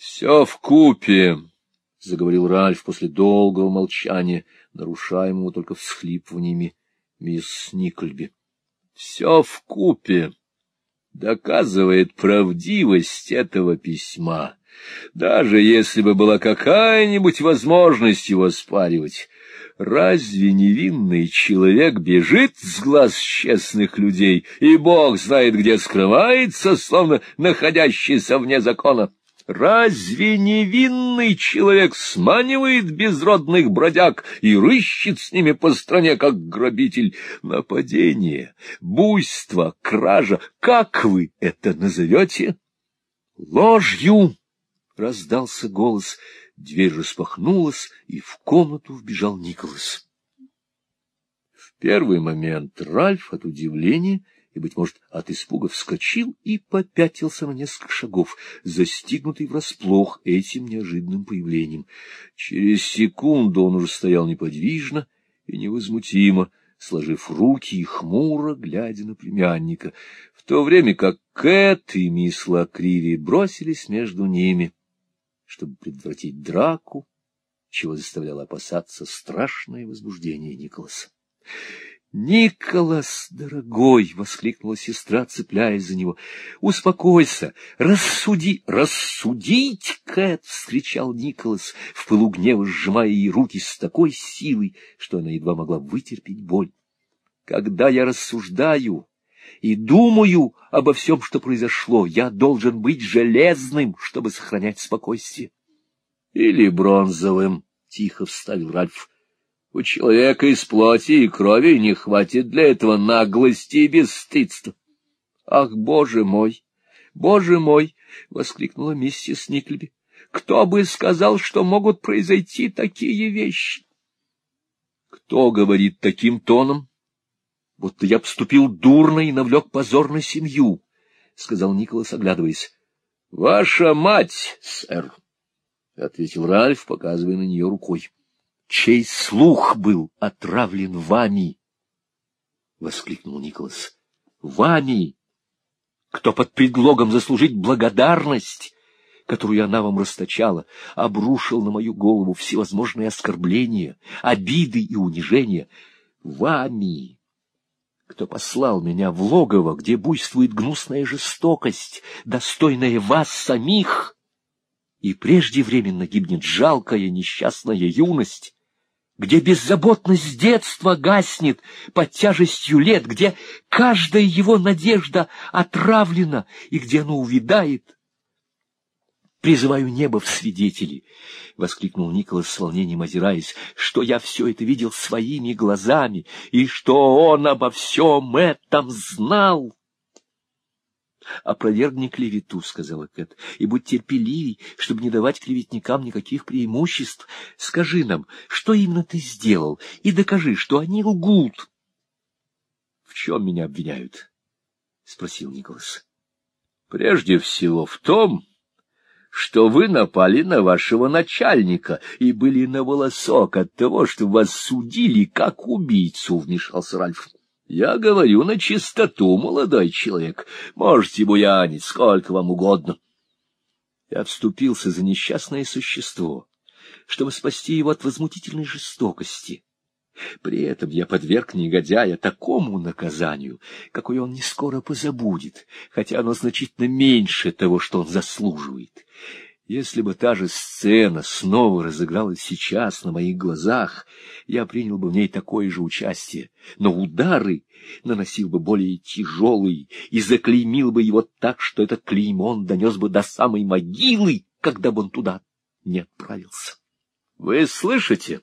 Все в купе, заговорил Ральф после долгого молчания, нарушаемого только всхлипываниями мисс Никольби. Все в купе доказывает правдивость этого письма, даже если бы была какая-нибудь возможность его спаривать. Разве невинный человек бежит с глаз честных людей, и Бог знает, где скрывается, словно находящийся вне закона? Разве невинный человек сманивает безродных бродяг и рыщет с ними по стране, как грабитель? Нападение, буйство, кража — как вы это назовете? Ложью! — раздался голос — Дверь распахнулась, и в комнату вбежал Николас. В первый момент Ральф от удивления и, быть может, от испуга вскочил и попятился на несколько шагов, застигнутый врасплох этим неожиданным появлением. Через секунду он уже стоял неподвижно и невозмутимо, сложив руки и хмуро глядя на племянника, в то время как Кэт и мисс Лакриви бросились между ними — чтобы предотвратить драку, чего заставляло опасаться страшное возбуждение Николаса. — Николас, дорогой! — воскликнула сестра, цепляясь за него. — Успокойся! Рассуди! — Рассудить, Кэт! — вскричал Николас, в пылу гнева сжимая ей руки с такой силой, что она едва могла вытерпеть боль. — Когда я рассуждаю, и думаю обо всем, что произошло. Я должен быть железным, чтобы сохранять спокойствие. — Или бронзовым, — тихо вставил Ральф. — У человека из плоти и крови не хватит для этого наглости и бесстыдства. — Ах, боже мой! Боже мой! — воскликнула миссис Никлеби. — Кто бы сказал, что могут произойти такие вещи? — Кто говорит таким тоном? будто я поступил дурно и навлек позор на семью, — сказал Николас, оглядываясь. — Ваша мать, сэр, — ответил Ральф, показывая на нее рукой. — Чей слух был отравлен вами? — воскликнул Николас. — Вами! Кто под предлогом заслужить благодарность, которую она вам расточала, обрушил на мою голову всевозможные оскорбления, обиды и унижения. Вами! кто послал меня в логово, где буйствует гнусная жестокость, достойная вас самих, и преждевременно гибнет жалкая несчастная юность, где беззаботность детства гаснет под тяжестью лет, где каждая его надежда отравлена и где она увядает, Призываю небо в свидетели, — воскликнул Николас с волнением озираясь, — что я все это видел своими глазами, и что он обо всем этом знал. — Опровергни клевету, — сказала Кэт, — и будь терпеливей, чтобы не давать клеветникам никаких преимуществ. Скажи нам, что именно ты сделал, и докажи, что они лгут. — В чем меня обвиняют? — спросил Николас. — Прежде всего в том, что вы напали на вашего начальника и были на волосок от того, что вас судили как убийцу, — вмешался Ральф. — Я говорю на чистоту, молодой человек. Можете буянить сколько вам угодно. Я вступился за несчастное существо, чтобы спасти его от возмутительной жестокости. При этом я подверг негодяя такому наказанию, какое он не скоро позабудет, хотя оно значительно меньше того, что он заслуживает. Если бы та же сцена снова разыгралась сейчас на моих глазах, я принял бы в ней такое же участие, но удары наносил бы более тяжелые и заклеймил бы его так, что этот клеймо он донес бы до самой могилы, когда бы он туда не отправился. — Вы слышите?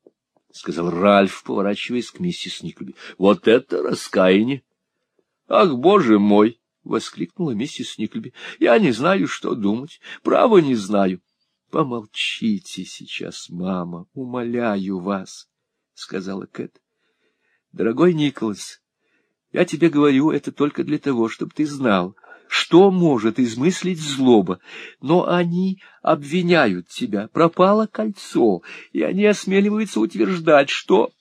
—— сказал Ральф, поворачиваясь к миссис Никлеби. — Вот это раскаяние! — Ах, боже мой! — воскликнула миссис Никлеби. — Я не знаю, что думать. Право не знаю. — Помолчите сейчас, мама, умоляю вас, — сказала Кэт. — Дорогой Николас, я тебе говорю это только для того, чтобы ты знал, что может измыслить злоба? Но они обвиняют тебя. Пропало кольцо, и они осмеливаются утверждать, что...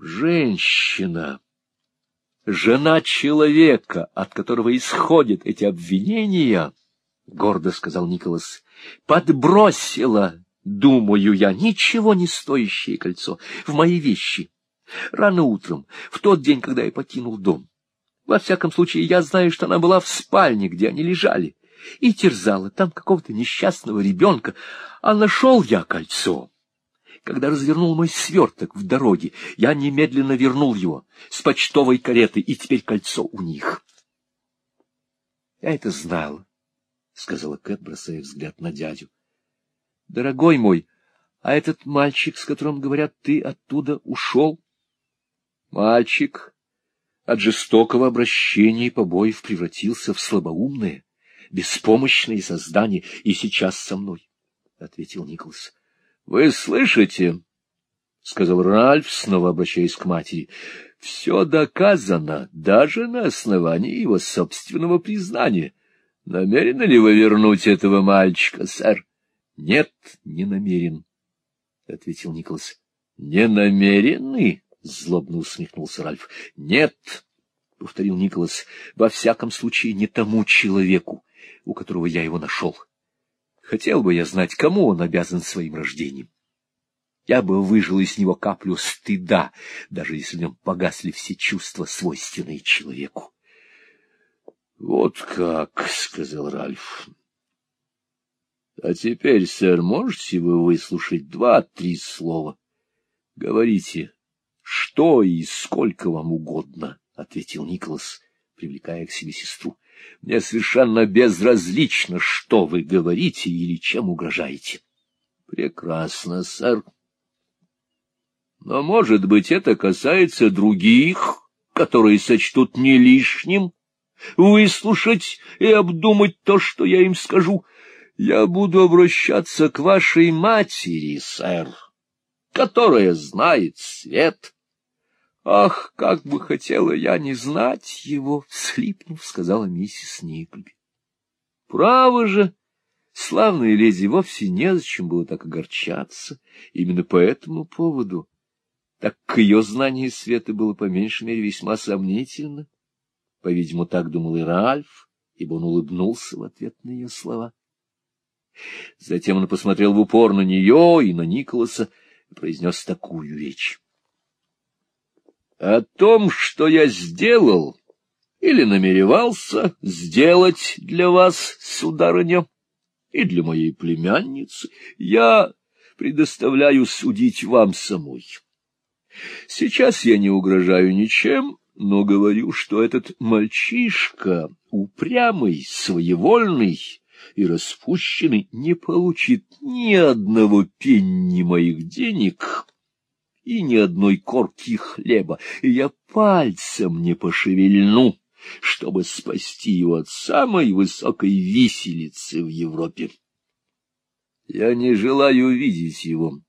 Женщина, жена человека, от которого исходят эти обвинения, — гордо сказал Николас. — Подбросила, думаю я, ничего не стоящее кольцо в мои вещи. Рано утром, в тот день, когда я покинул дом. Во всяком случае, я знаю, что она была в спальне, где они лежали, и терзала там какого-то несчастного ребенка, а нашел я кольцо. Когда развернул мой сверток в дороге, я немедленно вернул его с почтовой кареты, и теперь кольцо у них. — Я это знал, — сказала Кэт, бросая взгляд на дядю. — Дорогой мой, а этот мальчик, с которым, говорят, ты оттуда ушел? Мальчик от жестокого обращения и побоев превратился в слабоумное, беспомощное создание, и сейчас со мной, — ответил Николас. — Вы слышите? — сказал Ральф, снова обращаясь к матери. — Все доказано, даже на основании его собственного признания. Намерены ли вы вернуть этого мальчика, сэр? — Нет, не намерен, — ответил Николас. — Не намерены? — злобно усмехнулся Ральф. — Нет, — повторил Николас, — во всяком случае не тому человеку, у которого я его нашел. Хотел бы я знать, кому он обязан своим рождением. Я бы выжил из него каплю стыда, даже если в нем погасли все чувства, свойственные человеку. — Вот как, — сказал Ральф. — А теперь, сэр, можете вы выслушать два-три слова? Говорите, что и сколько вам угодно, — ответил Николас, привлекая к себе сестру. — Мне совершенно безразлично, что вы говорите или чем угрожаете. — Прекрасно, сэр. Но, может быть, это касается других, которые сочтут не лишним выслушать и обдумать то, что я им скажу. Я буду обращаться к вашей матери, сэр, которая знает свет. Ах, как бы хотела я не знать его, — всхлипнув, сказала миссис Никльби. Право же, славной леди вовсе незачем было так огорчаться именно по этому поводу, так к ее знанию света было по меньшей мере весьма сомнительно. По-видимому, так думал и Ральф, ибо он улыбнулся в ответ на ее слова. Затем он посмотрел в упор на нее и на Николаса и произнес такую речь. О том, что я сделал или намеревался сделать для вас, сударыня, и для моей племянницы, я предоставляю судить вам самой. Сейчас я не угрожаю ничем, но говорю, что этот мальчишка, упрямый, своевольный и распущенный, не получит ни одного пенни моих денег и ни одной корки хлеба, и я пальцем не пошевельну, чтобы спасти его от самой высокой виселицы в Европе. Я не желаю видеть его,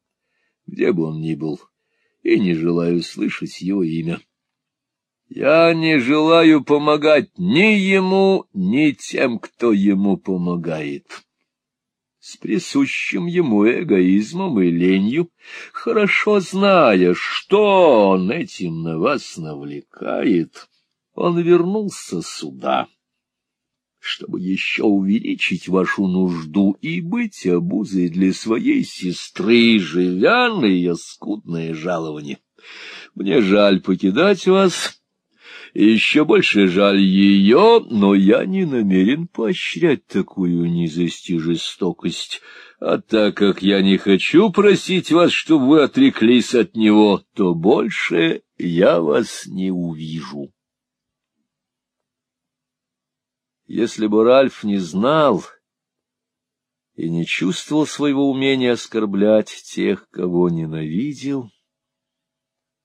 где бы он ни был, и не желаю слышать его имя. Я не желаю помогать ни ему, ни тем, кто ему помогает с присущим ему эгоизмом и ленью, хорошо зная, что он этим на вас навлекает, он вернулся сюда, чтобы еще увеличить вашу нужду и быть обузой для своей сестры, живя на ее скудное жалование. Мне жаль покидать вас, еще больше жаль ее, но я не намерен поощрять такую низость и жестокость. А так как я не хочу просить вас, чтобы вы отреклись от него, то больше я вас не увижу. Если бы Ральф не знал и не чувствовал своего умения оскорблять тех, кого ненавидел,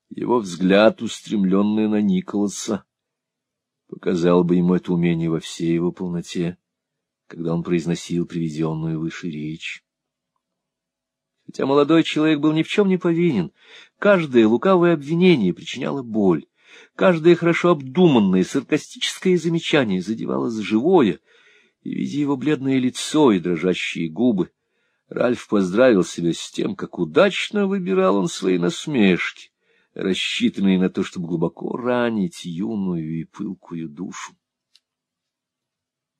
его взгляд, устремленный на Николаса, показал бы ему это умение во всей его полноте, когда он произносил приведенную выше речь. Хотя молодой человек был ни в чем не повинен, каждое лукавое обвинение причиняло боль, каждое хорошо обдуманное саркастическое замечание задевало за живое, и, видя его бледное лицо и дрожащие губы, Ральф поздравил себя с тем, как удачно выбирал он свои насмешки, рассчитанные на то, чтобы глубоко ранить юную и пылкую душу.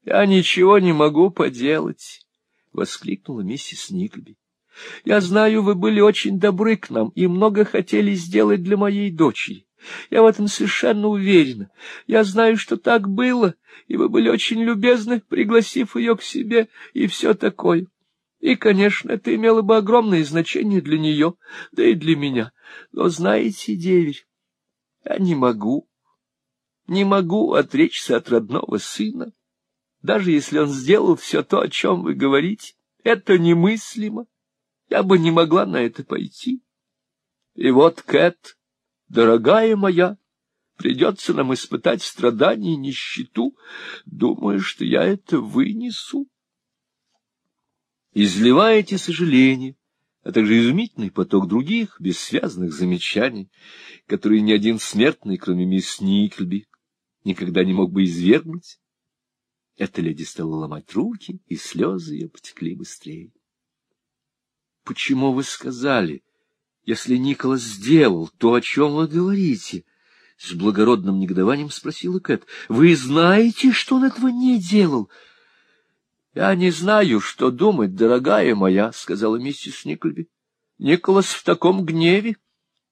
Я ничего не могу поделать, — воскликнула миссис Никльби. — Я знаю, вы были очень добры к нам и много хотели сделать для моей дочери. Я в этом совершенно уверена. Я знаю, что так было, и вы были очень любезны, пригласив ее к себе, и все такое. И, конечно, это имело бы огромное значение для нее, да и для меня. Но знаете, деверь, я не могу, не могу отречься от родного сына даже если он сделал все то, о чем вы говорите. Это немыслимо. Я бы не могла на это пойти. И вот, Кэт, дорогая моя, придется нам испытать страдания и нищету. Думаю, что я это вынесу. Изливаете сожаление, а также изумительный поток других бессвязных замечаний, которые ни один смертный, кроме мисс Никльби, никогда не мог бы извергнуть. Эта леди стала ломать руки, и слезы ее потекли быстрее. — Почему вы сказали, если Николас сделал то, о чем вы говорите? — с благородным негодованием спросила Кэт. — Вы знаете, что он этого не делал? — Я не знаю, что думать, дорогая моя, — сказала миссис Никольби. — Николас в таком гневе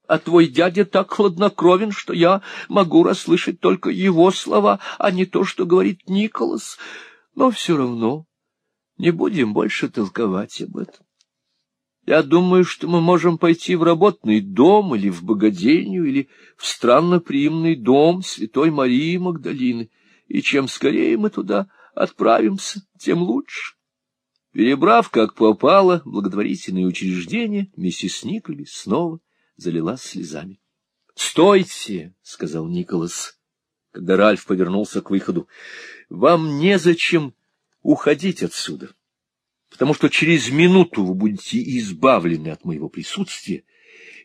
а твой дядя так хладнокровен, что я могу расслышать только его слова, а не то, что говорит Николас. Но все равно не будем больше толковать об этом. Я думаю, что мы можем пойти в работный дом или в богадельню, или в странноприимный дом Святой Марии Магдалины, и чем скорее мы туда отправимся, тем лучше. Перебрав, как попало, благотворительные учреждения, миссис Никлеби снова залилась слезами. — Стойте! — сказал Николас, когда Ральф повернулся к выходу. — Вам незачем уходить отсюда, потому что через минуту вы будете избавлены от моего присутствия,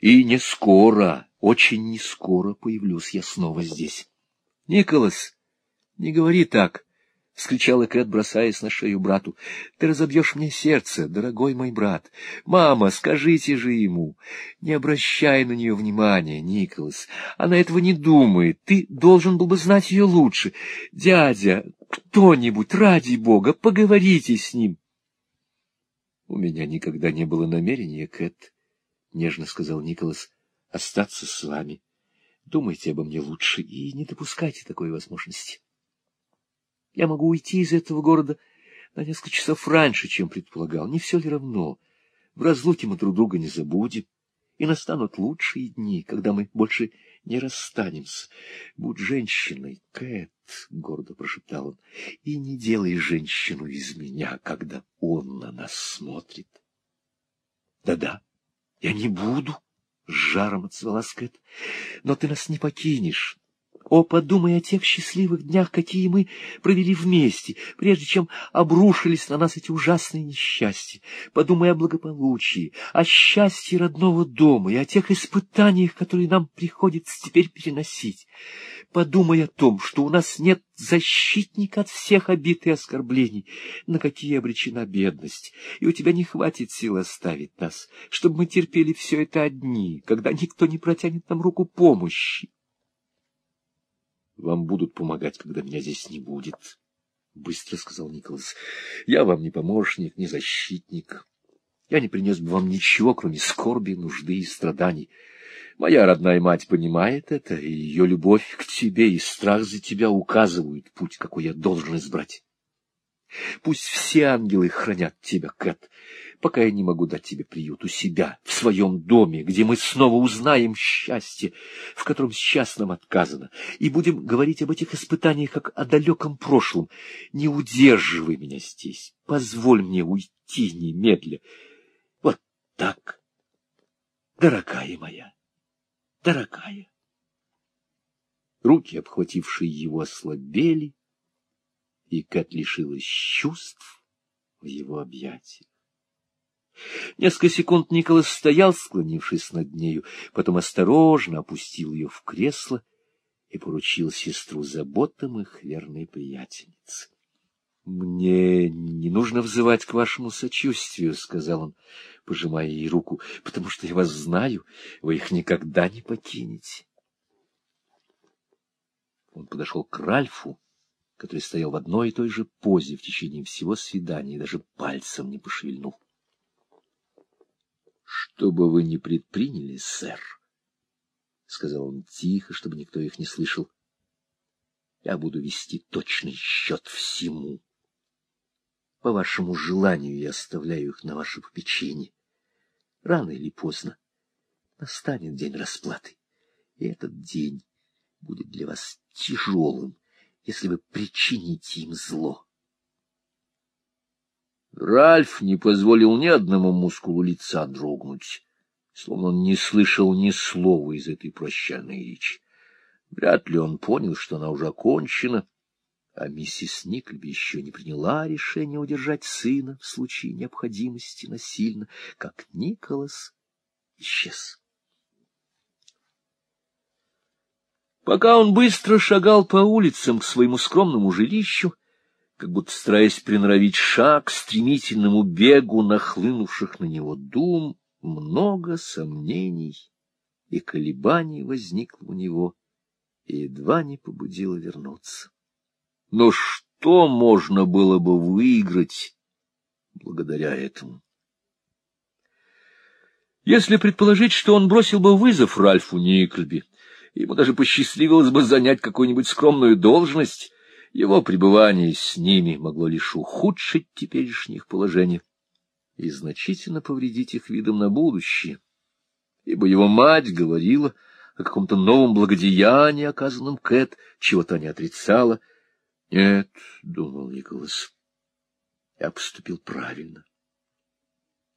и не скоро, очень не скоро появлюсь я снова здесь. — Николас, не говори так! —— скричала Кэт, бросаясь на шею брату. — Ты разобьешь мне сердце, дорогой мой брат. Мама, скажите же ему. Не обращай на нее внимания, Николас. Она этого не думает. Ты должен был бы знать ее лучше. Дядя, кто-нибудь, ради бога, поговорите с ним. — У меня никогда не было намерения, Кэт, — нежно сказал Николас, — остаться с вами. Думайте обо мне лучше и не допускайте такой возможности. — я могу уйти из этого города на несколько часов раньше, чем предполагал. Не все ли равно? В разлуке мы друг друга не забудем, и настанут лучшие дни, когда мы больше не расстанемся. Будь женщиной, Кэт, — гордо прошептал он, — и не делай женщину из меня, когда он на нас смотрит. Да — я не буду, — с жаром отзвалась Кэт, — но ты нас не покинешь. О, подумай о тех счастливых днях, какие мы провели вместе, прежде чем обрушились на нас эти ужасные несчастья. Подумай о благополучии, о счастье родного дома и о тех испытаниях, которые нам приходится теперь переносить. Подумай о том, что у нас нет защитника от всех обид и оскорблений, на какие обречена бедность, и у тебя не хватит сил оставить нас, чтобы мы терпели все это одни, когда никто не протянет нам руку помощи вам будут помогать, когда меня здесь не будет, — быстро сказал Николас. — Я вам не помощник, не защитник. Я не принес бы вам ничего, кроме скорби, нужды и страданий. Моя родная мать понимает это, и ее любовь к тебе и страх за тебя указывают путь, какой я должен избрать. Пусть все ангелы хранят тебя, Кэт, пока я не могу дать тебе приют у себя, в своем доме, где мы снова узнаем счастье, в котором сейчас нам отказано, и будем говорить об этих испытаниях, как о далеком прошлом. Не удерживай меня здесь, позволь мне уйти немедля. Вот так, дорогая моя, дорогая. Руки, обхватившие его, ослабели, и Кэт лишилась чувств в его объятиях. Несколько секунд Николас стоял, склонившись над нею, потом осторожно опустил ее в кресло и поручил сестру заботам их верной приятельницы. — Мне не нужно взывать к вашему сочувствию, — сказал он, пожимая ей руку, — потому что я вас знаю, вы их никогда не покинете. Он подошел к Ральфу который стоял в одной и той же позе в течение всего свидания и даже пальцем не пошевельнул. — Что бы вы ни предприняли, сэр, — сказал он тихо, чтобы никто их не слышал, — я буду вести точный счет всему. По вашему желанию я оставляю их на ваше попечение. Рано или поздно настанет день расплаты, и этот день будет для вас тяжелым, если вы причините им зло. Ральф не позволил ни одному мускулу лица дрогнуть, словно он не слышал ни слова из этой прощальной речи. Вряд ли он понял, что она уже окончена, а миссис Никльби еще не приняла решение удержать сына в случае необходимости насильно, как Николас исчез. Пока он быстро шагал по улицам к своему скромному жилищу, как будто стараясь приноровить шаг стремительному бегу нахлынувших на него дум, много сомнений и колебаний возникло у него и едва не побудило вернуться. Но что можно было бы выиграть благодаря этому? Если предположить, что он бросил бы вызов Ральфу Никльби, ему даже посчастливилось бы занять какую-нибудь скромную должность, его пребывание с ними могло лишь ухудшить теперешнее их положение и значительно повредить их видом на будущее, ибо его мать говорила о каком-то новом благодеянии, оказанном Кэт, чего-то не отрицала. Нет, — думал Николас, — я поступил правильно.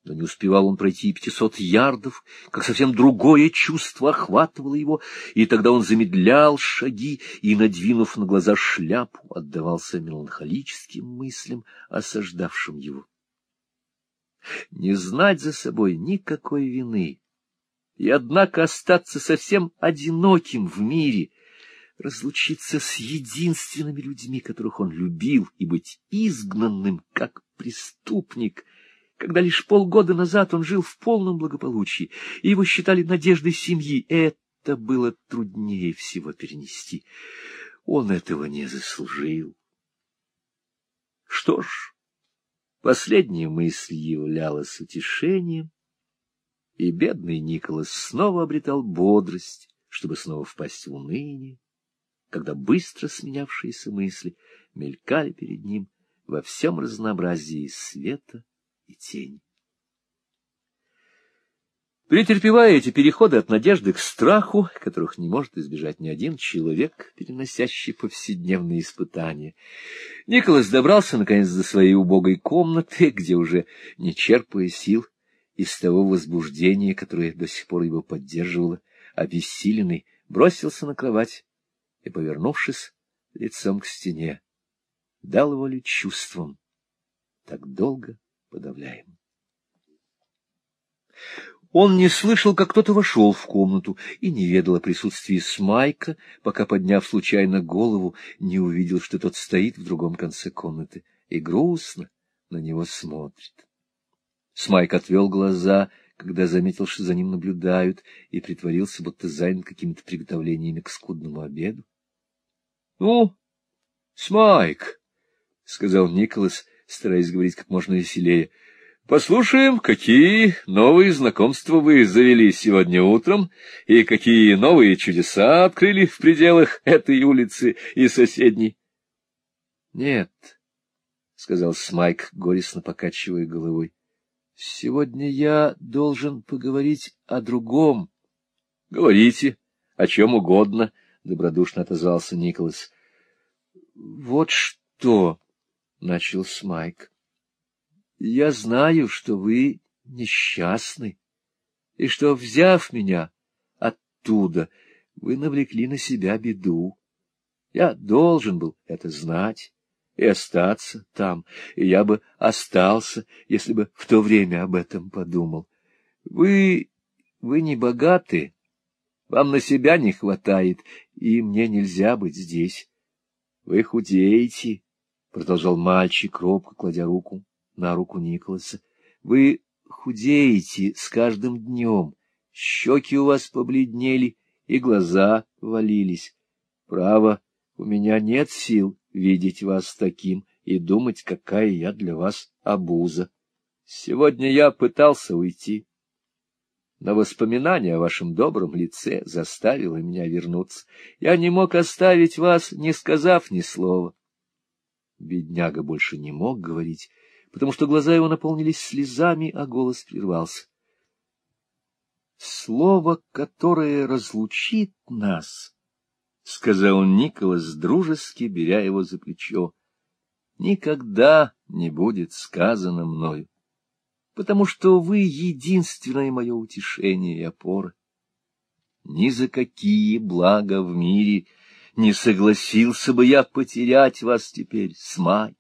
Но не успевал он пройти пятисот ярдов, как совсем другое чувство охватывало его, и тогда он замедлял шаги и, надвинув на глаза шляпу, отдавался меланхолическим мыслям, осаждавшим его. Не знать за собой никакой вины, и, однако, остаться совсем одиноким в мире, разлучиться с единственными людьми, которых он любил, и быть изгнанным, как преступник — когда лишь полгода назад он жил в полном благополучии, и его считали надеждой семьи. Это было труднее всего перенести. Он этого не заслужил. Что ж, последняя мысль являлась утешением, и бедный Николас снова обретал бодрость, чтобы снова впасть в уныние, когда быстро сменявшиеся мысли мелькали перед ним во всем разнообразии света и тень. Претерпевая эти переходы от надежды к страху, которых не может избежать ни один человек, переносящий повседневные испытания, Николас добрался, наконец, до своей убогой комнаты, где уже, не черпая сил из того возбуждения, которое до сих пор его поддерживало, обессиленный, бросился на кровать и, повернувшись лицом к стене, дал волю чувствам, так долго подавляем. Он не слышал, как кто-то вошел в комнату, и не ведал о присутствии Смайка, пока, подняв случайно голову, не увидел, что тот стоит в другом конце комнаты и грустно на него смотрит. Смайк отвел глаза, когда заметил, что за ним наблюдают, и притворился, будто занят какими-то приготовлениями к скудному обеду. — Ну, Смайк, — сказал Николас, стараясь говорить как можно веселее. — Послушаем, какие новые знакомства вы завели сегодня утром, и какие новые чудеса открыли в пределах этой улицы и соседней. — Нет, — сказал Смайк, горестно покачивая головой. — Сегодня я должен поговорить о другом. — Говорите, о чем угодно, — добродушно отозвался Николас. — Вот что начал Смайк. — Я знаю, что вы несчастны, и что, взяв меня оттуда, вы навлекли на себя беду. Я должен был это знать и остаться там, и я бы остался, если бы в то время об этом подумал. Вы... вы не богаты, вам на себя не хватает, и мне нельзя быть здесь. Вы худеете, продолжал мальчик, робко кладя руку на руку Николаса. — Вы худеете с каждым днем, щеки у вас побледнели и глаза валились. Право, у меня нет сил видеть вас таким и думать, какая я для вас обуза. Сегодня я пытался уйти, но воспоминание о вашем добром лице заставило меня вернуться. Я не мог оставить вас, не сказав ни слова. Бедняга больше не мог говорить, потому что глаза его наполнились слезами, а голос прервался. Слово, которое разлучит нас, — сказал Николас, дружески беря его за плечо, — никогда не будет сказано мною потому что вы единственное мое утешение и опора. Ни за какие блага в мире не согласился бы я потерять вас теперь, Смайк.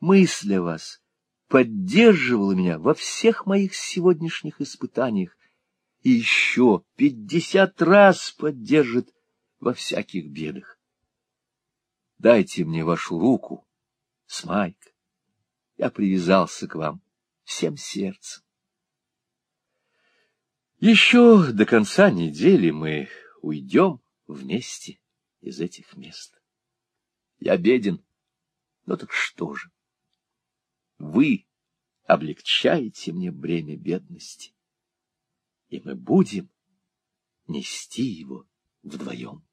Мысль о вас поддерживала меня во всех моих сегодняшних испытаниях и еще пятьдесят раз поддержит во всяких бедах. Дайте мне вашу руку, Смайк. Я привязался к вам всем сердцем. Еще до конца недели мы уйдем вместе из этих мест. Я беден, но так что же? Вы облегчаете мне бремя бедности, и мы будем нести его вдвоем.